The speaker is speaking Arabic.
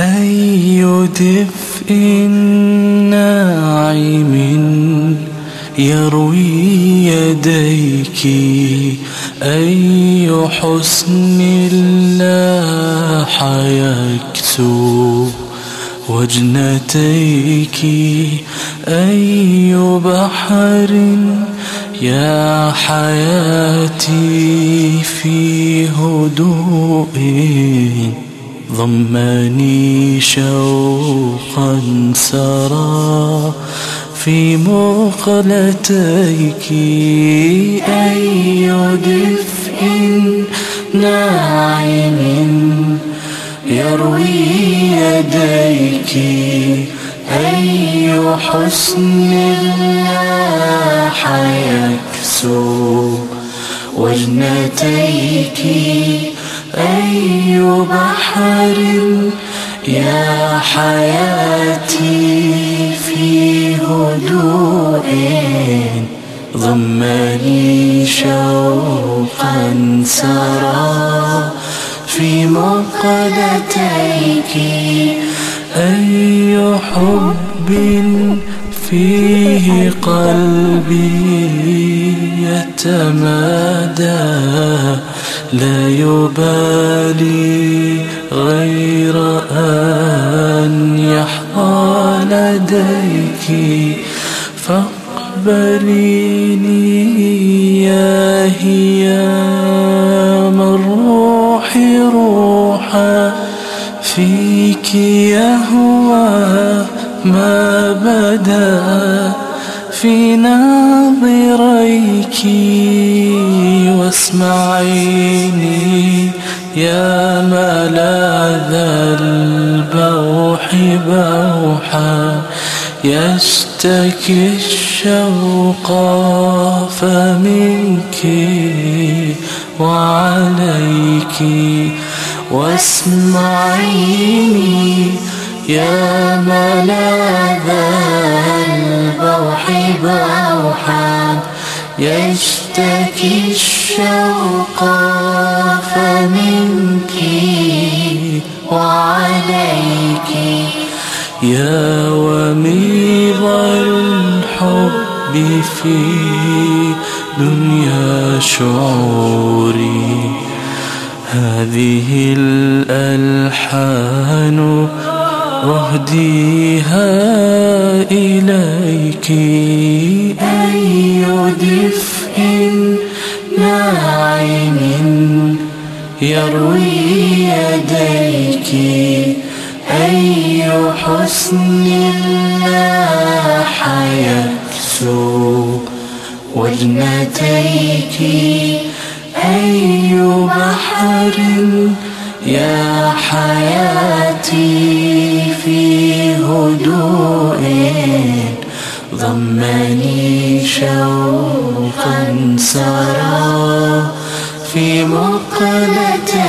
أي دفء ناعم يروي يديك أي حسن لاح يكسو وجنتيك أي بحر يا حياتي في هدوء. ضمني شوقا سرى في مقلتيك أي دفء ناعم يروي يديك أي حسن لاح يكسو وجنتيك أي بحر يا حياتي في هدوء ضمني شوقا سرى في مقلتيك أي حب فيه قلبي يتمادى لا يبالي غير أن يحظى لديك. فاقبليني يا هي من روحي روحا فيك يهوى ما بدا في ناظريك. واسمعيني يا ملاذ البوح بوحا يشتكي الشوق فمنك وعليك واسمعيني يا ملاذ البوح بوحا يشتكي الشوق فمنك وعليك. يا وميض الحب في دنيا شعوري هذه الألحان أهديها إليك. دفء ناعم يروي يديك أي حسن لاح يكسو وجنتيك أي بحر يا حياتي في هدوء. ضمني شوقا سرى في مقلتيك.